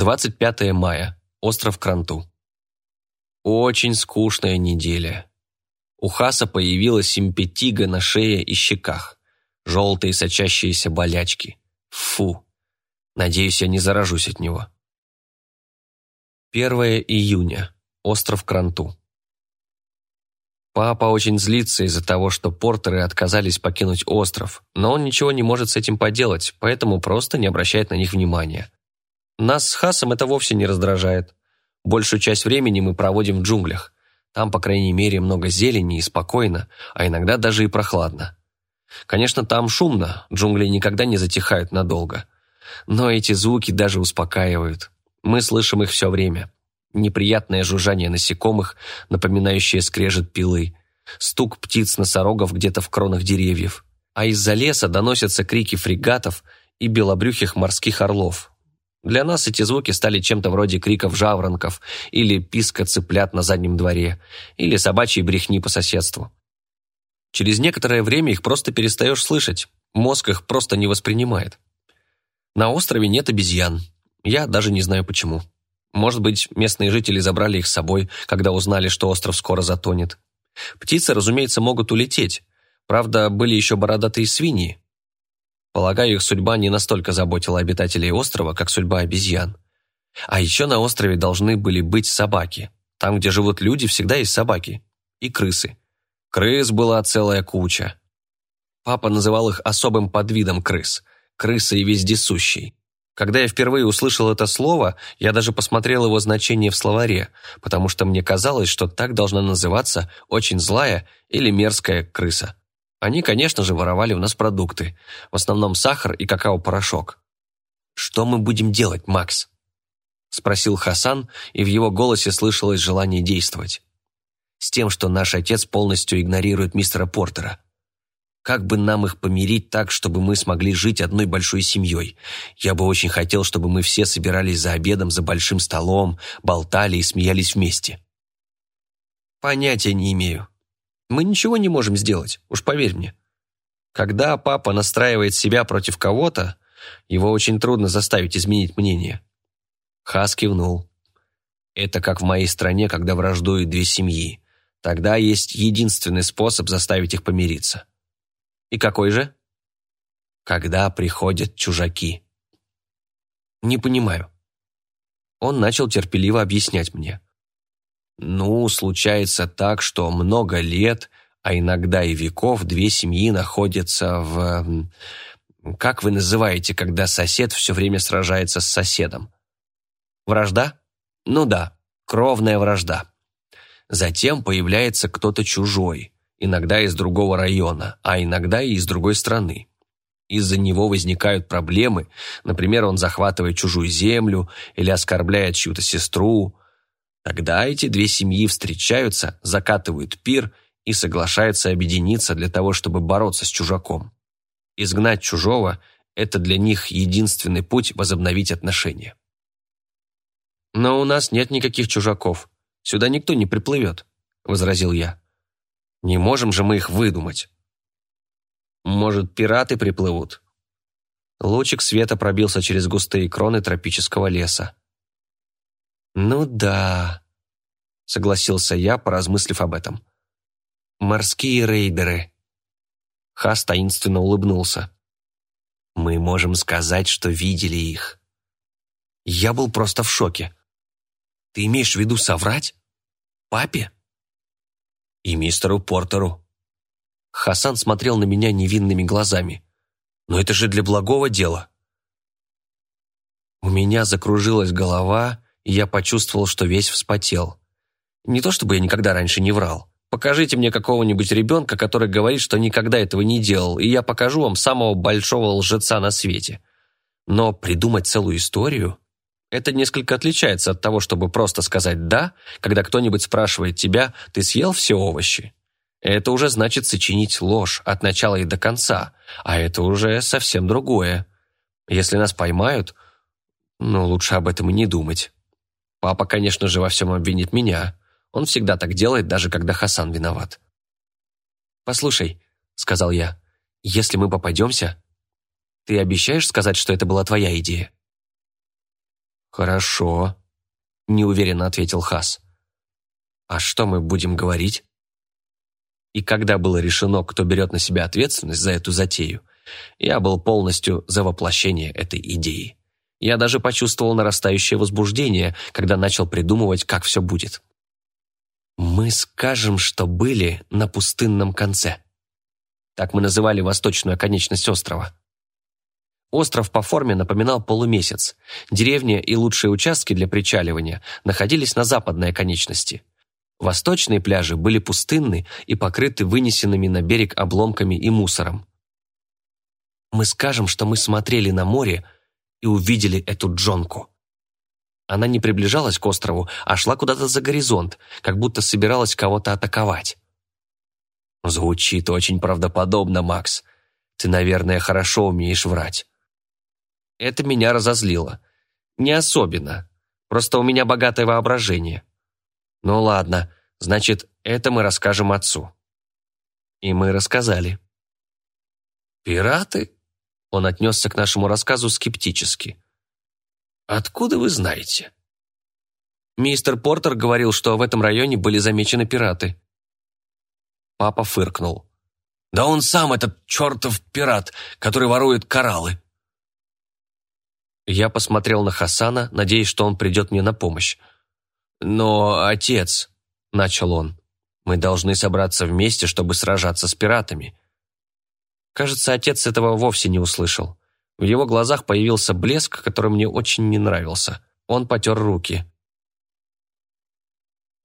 25 мая. Остров Кранту. Очень скучная неделя. У Хаса появилась импетига на шее и щеках. Желтые сочащиеся болячки. Фу. Надеюсь, я не заражусь от него. 1 июня. Остров Кранту. Папа очень злится из-за того, что портеры отказались покинуть остров, но он ничего не может с этим поделать, поэтому просто не обращает на них внимания. Нас с Хасом это вовсе не раздражает. Большую часть времени мы проводим в джунглях. Там, по крайней мере, много зелени и спокойно, а иногда даже и прохладно. Конечно, там шумно, джунгли никогда не затихают надолго. Но эти звуки даже успокаивают. Мы слышим их все время неприятное жужжание насекомых, напоминающее скрежет пилы, стук птиц-носорогов где-то в кронах деревьев. А из-за леса доносятся крики фрегатов и белобрюхих морских орлов. Для нас эти звуки стали чем-то вроде криков жаворонков или писка цыплят на заднем дворе, или собачьей брехни по соседству. Через некоторое время их просто перестаешь слышать, мозг их просто не воспринимает. На острове нет обезьян. Я даже не знаю почему. Может быть, местные жители забрали их с собой, когда узнали, что остров скоро затонет. Птицы, разумеется, могут улететь. Правда, были еще бородатые свиньи. Полагаю, их судьба не настолько заботила обитателей острова, как судьба обезьян. А еще на острове должны были быть собаки. Там, где живут люди, всегда есть собаки. И крысы. Крыс была целая куча. Папа называл их особым подвидом крыс – крысы и вездесущий. Когда я впервые услышал это слово, я даже посмотрел его значение в словаре, потому что мне казалось, что так должна называться очень злая или мерзкая крыса. Они, конечно же, воровали у нас продукты, в основном сахар и какао-порошок. «Что мы будем делать, Макс?» – спросил Хасан, и в его голосе слышалось желание действовать. «С тем, что наш отец полностью игнорирует мистера Портера. Как бы нам их помирить так, чтобы мы смогли жить одной большой семьей? Я бы очень хотел, чтобы мы все собирались за обедом за большим столом, болтали и смеялись вместе. Понятия не имею. Мы ничего не можем сделать, уж поверь мне. Когда папа настраивает себя против кого-то, его очень трудно заставить изменить мнение. Хас кивнул. Это как в моей стране, когда враждуют две семьи. Тогда есть единственный способ заставить их помириться. И какой же? Когда приходят чужаки. Не понимаю. Он начал терпеливо объяснять мне. Ну, случается так, что много лет, а иногда и веков, две семьи находятся в... Как вы называете, когда сосед все время сражается с соседом? Вражда? Ну да, кровная вражда. Затем появляется кто-то чужой, иногда из другого района, а иногда и из другой страны. Из-за него возникают проблемы, например, он захватывает чужую землю или оскорбляет чью-то сестру. Тогда эти две семьи встречаются, закатывают пир и соглашаются объединиться для того, чтобы бороться с чужаком. Изгнать чужого – это для них единственный путь возобновить отношения. «Но у нас нет никаких чужаков. Сюда никто не приплывет», – возразил я. Не можем же мы их выдумать. Может, пираты приплывут? Лучик света пробился через густые кроны тропического леса. «Ну да», — согласился я, поразмыслив об этом. «Морские рейдеры». Хас таинственно улыбнулся. «Мы можем сказать, что видели их». Я был просто в шоке. «Ты имеешь в виду соврать? Папе?» и мистеру Портеру. Хасан смотрел на меня невинными глазами. «Но это же для благого дела». У меня закружилась голова, и я почувствовал, что весь вспотел. Не то чтобы я никогда раньше не врал. Покажите мне какого-нибудь ребенка, который говорит, что никогда этого не делал, и я покажу вам самого большого лжеца на свете. Но придумать целую историю это несколько отличается от того, чтобы просто сказать «да», когда кто-нибудь спрашивает тебя «ты съел все овощи?». Это уже значит сочинить ложь от начала и до конца, а это уже совсем другое. Если нас поймают, ну, лучше об этом и не думать. Папа, конечно же, во всем обвинит меня. Он всегда так делает, даже когда Хасан виноват. «Послушай», — сказал я, — «если мы попадемся, ты обещаешь сказать, что это была твоя идея?» «Хорошо», – неуверенно ответил Хас. «А что мы будем говорить?» И когда было решено, кто берет на себя ответственность за эту затею, я был полностью за воплощение этой идеи. Я даже почувствовал нарастающее возбуждение, когда начал придумывать, как все будет. «Мы скажем, что были на пустынном конце». Так мы называли восточную оконечность острова. Остров по форме напоминал полумесяц. Деревня и лучшие участки для причаливания находились на западной оконечности. Восточные пляжи были пустынны и покрыты вынесенными на берег обломками и мусором. Мы скажем, что мы смотрели на море и увидели эту джонку. Она не приближалась к острову, а шла куда-то за горизонт, как будто собиралась кого-то атаковать. Звучит очень правдоподобно, Макс. Ты, наверное, хорошо умеешь врать. Это меня разозлило. Не особенно. Просто у меня богатое воображение. Ну ладно, значит, это мы расскажем отцу. И мы рассказали. «Пираты?» Он отнесся к нашему рассказу скептически. «Откуда вы знаете?» Мистер Портер говорил, что в этом районе были замечены пираты. Папа фыркнул. «Да он сам этот чертов пират, который ворует кораллы. Я посмотрел на Хасана, надеясь, что он придет мне на помощь. «Но, отец», — начал он, — «мы должны собраться вместе, чтобы сражаться с пиратами». Кажется, отец этого вовсе не услышал. В его глазах появился блеск, который мне очень не нравился. Он потер руки.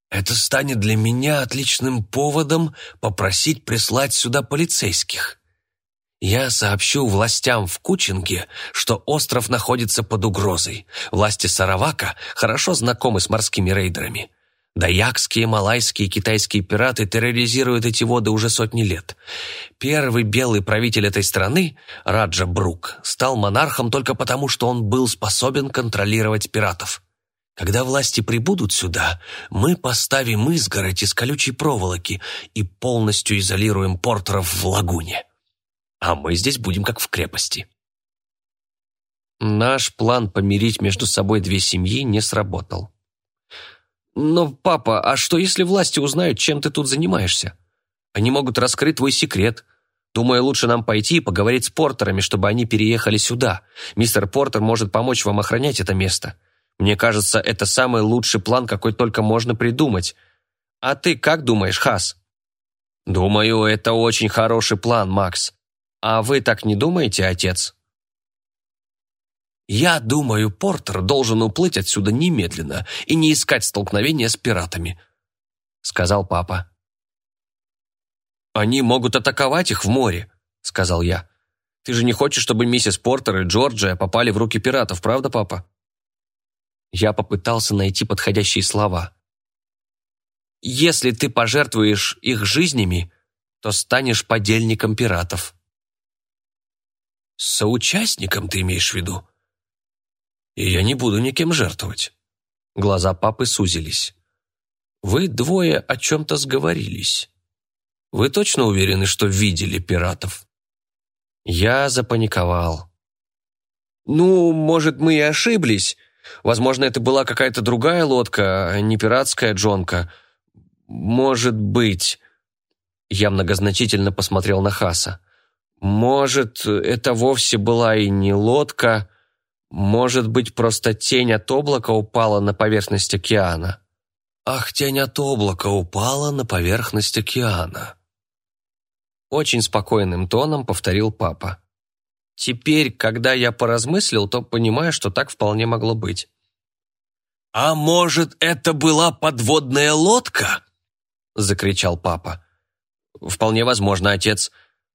«Это станет для меня отличным поводом попросить прислать сюда полицейских. Я сообщу властям в Кучинге, что остров находится под угрозой. Власти Саравака хорошо знакомы с морскими рейдерами. Даякские, малайские китайские пираты терроризируют эти воды уже сотни лет. Первый белый правитель этой страны, Раджа Брук, стал монархом только потому, что он был способен контролировать пиратов. Когда власти прибудут сюда, мы поставим изгородь из колючей проволоки и полностью изолируем портеров в лагуне а мы здесь будем как в крепости. Наш план помирить между собой две семьи не сработал. Но, папа, а что если власти узнают, чем ты тут занимаешься? Они могут раскрыть твой секрет. Думаю, лучше нам пойти и поговорить с портерами, чтобы они переехали сюда. Мистер Портер может помочь вам охранять это место. Мне кажется, это самый лучший план, какой только можно придумать. А ты как думаешь, Хас? Думаю, это очень хороший план, Макс. «А вы так не думаете, отец?» «Я думаю, Портер должен уплыть отсюда немедленно и не искать столкновения с пиратами», — сказал папа. «Они могут атаковать их в море», — сказал я. «Ты же не хочешь, чтобы миссис Портер и Джорджия попали в руки пиратов, правда, папа?» Я попытался найти подходящие слова. «Если ты пожертвуешь их жизнями, то станешь подельником пиратов». Соучастником ты имеешь в виду? И я не буду никем жертвовать. Глаза папы сузились. Вы двое о чем-то сговорились. Вы точно уверены, что видели пиратов? Я запаниковал. Ну, может, мы и ошиблись. Возможно, это была какая-то другая лодка, а не пиратская джонка. Может быть. Я многозначительно посмотрел на Хаса. Может, это вовсе была и не лодка, может быть, просто тень от облака упала на поверхность океана. Ах, тень от облака упала на поверхность океана. Очень спокойным тоном повторил папа. Теперь, когда я поразмыслил, то понимаю, что так вполне могло быть. «А может, это была подводная лодка?» — закричал папа. «Вполне возможно, отец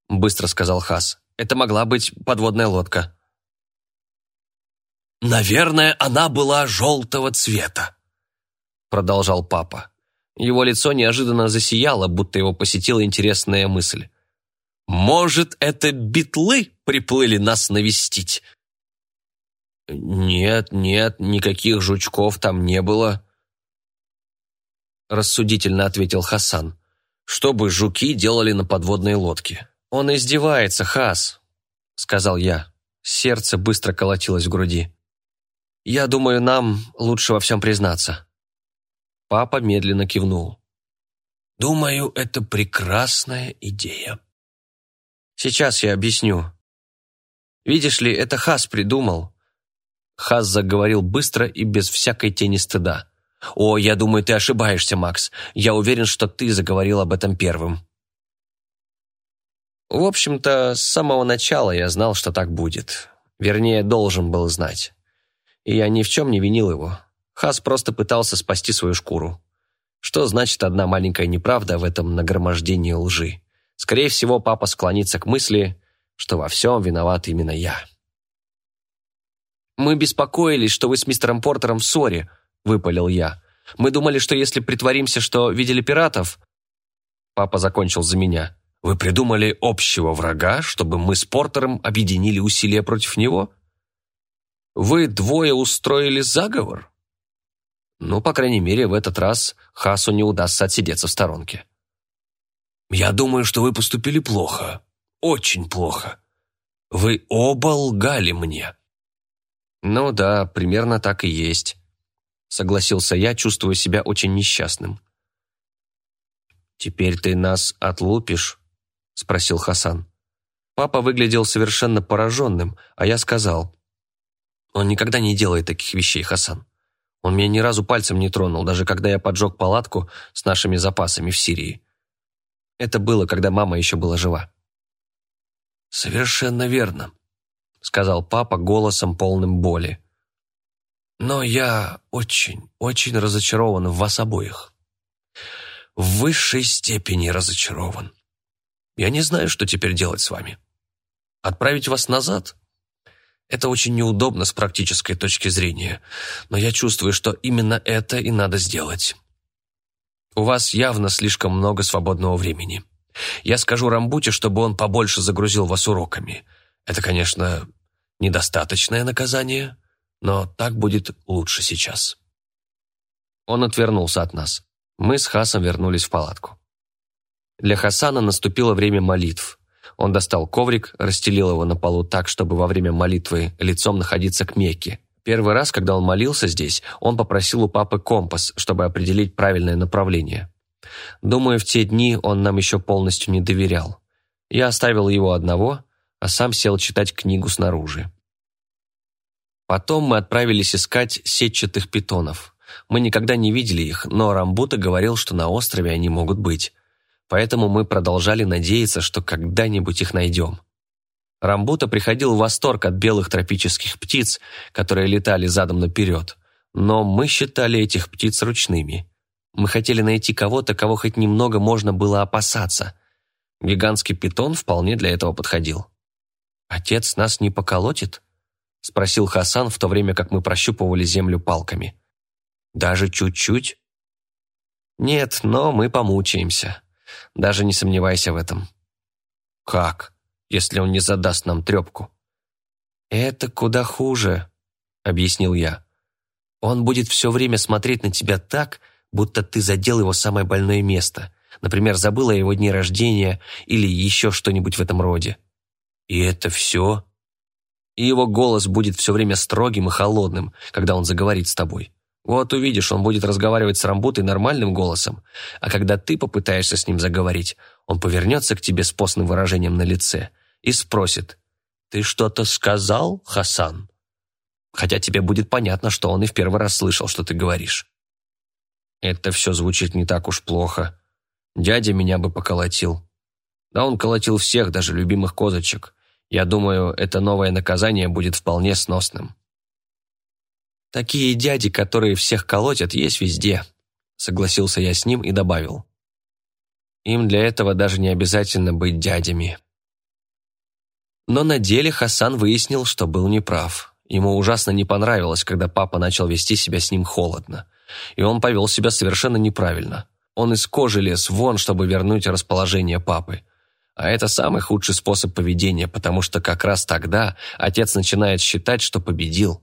быстро сказал Хас. Это могла быть подводная лодка. «Наверное, она была желтого цвета», продолжал папа. Его лицо неожиданно засияло, будто его посетила интересная мысль. «Может, это битлы приплыли нас навестить?» «Нет, нет, никаких жучков там не было», рассудительно ответил Хасан. «Что бы жуки делали на подводной лодке?» «Он издевается, Хас», — сказал я. Сердце быстро колотилось в груди. Я думаю, нам лучше во всем признаться». Папа медленно кивнул. «Думаю, это прекрасная идея». «Сейчас я объясню. Видишь ли, это Хас придумал». Хас заговорил быстро и без всякой тени стыда. «О, я думаю, ты ошибаешься, Макс. Я уверен, что ты заговорил об этом первым». В общем-то, с самого начала я знал, что так будет. Вернее, должен был знать. И я ни в чем не винил его. Хас просто пытался спасти свою шкуру. Что значит одна маленькая неправда в этом нагромождении лжи? Скорее всего, папа склонится к мысли, что во всем виноват именно я. «Мы беспокоились, что вы с мистером Портером в ссоре», — выпалил я. «Мы думали, что если притворимся, что видели пиратов...» Папа закончил за меня. «Вы придумали общего врага, чтобы мы с Портером объединили усилия против него? Вы двое устроили заговор?» Ну, по крайней мере, в этот раз Хасу не удастся отсидеться в сторонке. «Я думаю, что вы поступили плохо. Очень плохо. Вы оба лгали мне». «Ну да, примерно так и есть», — согласился я, чувствуя себя очень несчастным. «Теперь ты нас отлупишь?» — спросил Хасан. Папа выглядел совершенно пораженным, а я сказал. «Он никогда не делает таких вещей, Хасан. Он меня ни разу пальцем не тронул, даже когда я поджег палатку с нашими запасами в Сирии. Это было, когда мама еще была жива. «Совершенно верно», — сказал папа голосом полным боли. «Но я очень, очень разочарован в вас обоих. В высшей степени разочарован. Я не знаю, что теперь делать с вами. Отправить вас назад? Это очень неудобно с практической точки зрения, но я чувствую, что именно это и надо сделать. У вас явно слишком много свободного времени. Я скажу Рамбуте, чтобы он побольше загрузил вас уроками. Это, конечно, недостаточное наказание, но так будет лучше сейчас». Он отвернулся от нас. Мы с Хасом вернулись в палатку. Для Хасана наступило время молитв. Он достал коврик, расстелил его на полу так, чтобы во время молитвы лицом находиться к Мекке. Первый раз, когда он молился здесь, он попросил у папы компас, чтобы определить правильное направление. Думаю, в те дни он нам еще полностью не доверял. Я оставил его одного, а сам сел читать книгу снаружи. Потом мы отправились искать сетчатых питонов. Мы никогда не видели их, но Рамбута говорил, что на острове они могут быть поэтому мы продолжали надеяться, что когда-нибудь их найдем. Рамбута приходил в восторг от белых тропических птиц, которые летали задом наперед, но мы считали этих птиц ручными. Мы хотели найти кого-то, кого хоть немного можно было опасаться. Гигантский питон вполне для этого подходил. «Отец нас не поколотит?» — спросил Хасан в то время, как мы прощупывали землю палками. «Даже чуть-чуть?» «Нет, но мы помучаемся», даже не сомневайся в этом. Как, если он не задаст нам трепку? Это куда хуже, объяснил я. Он будет все время смотреть на тебя так, будто ты задел его самое больное место. Например, забыл о его дне рождения или еще что-нибудь в этом роде. И это все? И его голос будет все время строгим и холодным, когда он заговорит с тобой. Вот увидишь, он будет разговаривать с Рамбутой нормальным голосом, а когда ты попытаешься с ним заговорить, он повернется к тебе с постным выражением на лице и спросит «Ты что-то сказал, Хасан?» Хотя тебе будет понятно, что он и в первый раз слышал, что ты говоришь. Это все звучит не так уж плохо. Дядя меня бы поколотил. Да он колотил всех, даже любимых козочек. Я думаю, это новое наказание будет вполне сносным. «Такие дяди, которые всех колотят, есть везде», — согласился я с ним и добавил. «Им для этого даже не обязательно быть дядями». Но на деле Хасан выяснил, что был неправ. Ему ужасно не понравилось, когда папа начал вести себя с ним холодно. И он повел себя совершенно неправильно. Он из кожи лез вон, чтобы вернуть расположение папы. А это самый худший способ поведения, потому что как раз тогда отец начинает считать, что победил.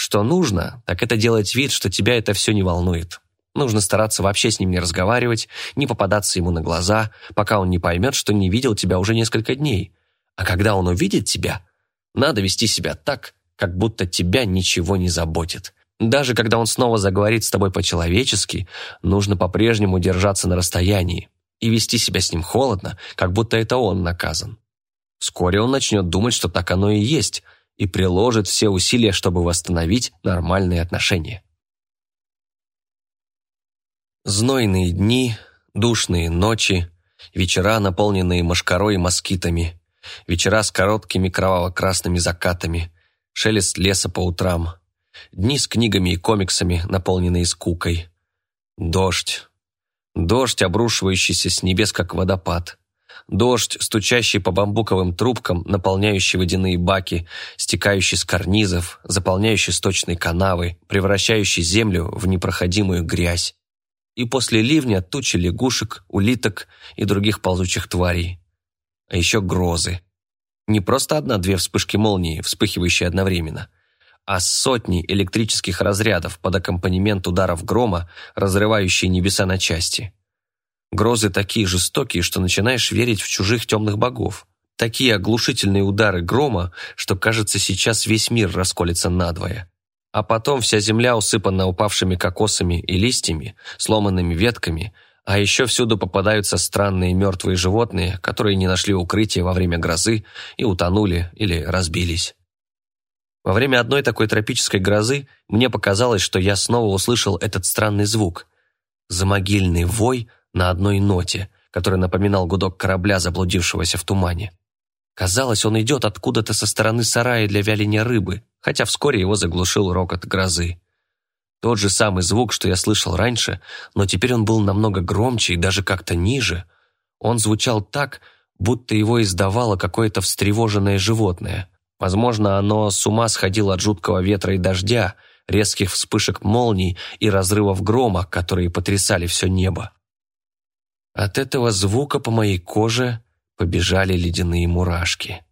Что нужно, так это делать вид, что тебя это все не волнует. Нужно стараться вообще с ним не разговаривать, не попадаться ему на глаза, пока он не поймет, что не видел тебя уже несколько дней. А когда он увидит тебя, надо вести себя так, как будто тебя ничего не заботит. Даже когда он снова заговорит с тобой по-человечески, нужно по-прежнему держаться на расстоянии и вести себя с ним холодно, как будто это он наказан. Вскоре он начнет думать, что так оно и есть, и приложит все усилия, чтобы восстановить нормальные отношения. Знойные дни, душные ночи, вечера, наполненные мошкарой и москитами, вечера с короткими кроваво-красными закатами, шелест леса по утрам, дни с книгами и комиксами, наполненные скукой, дождь, дождь, обрушивающийся с небес, как водопад, дождь, стучащий по бамбуковым трубкам, наполняющий водяные баки, стекающий с карнизов, заполняющий сточные канавы, превращающий землю в непроходимую грязь, и после ливня тучи лягушек, улиток и других ползучих тварей. А еще грозы. Не просто одна-две вспышки молнии, вспыхивающие одновременно, а сотни электрических разрядов под аккомпанемент ударов грома, разрывающие небеса на части. Грозы такие жестокие, что начинаешь верить в чужих темных богов. Такие оглушительные удары грома, что, кажется, сейчас весь мир расколется надвое. А потом вся земля усыпана упавшими кокосами и листьями, сломанными ветками, а еще всюду попадаются странные мертвые животные, которые не нашли укрытия во время грозы и утонули или разбились. Во время одной такой тропической грозы мне показалось, что я снова услышал этот странный звук. Замогильный вой на одной ноте, который напоминал гудок корабля, заблудившегося в тумане. Казалось, он идет откуда-то со стороны сарая для вяления рыбы, хотя вскоре его заглушил рокот грозы. Тот же самый звук, что я слышал раньше, но теперь он был намного громче и даже как-то ниже. Он звучал так, будто его издавало какое-то встревоженное животное. Возможно, оно с ума сходило от жуткого ветра и дождя, резких вспышек молний и разрывов грома, которые потрясали все небо. От этого звука по моей коже побежали ледяные мурашки.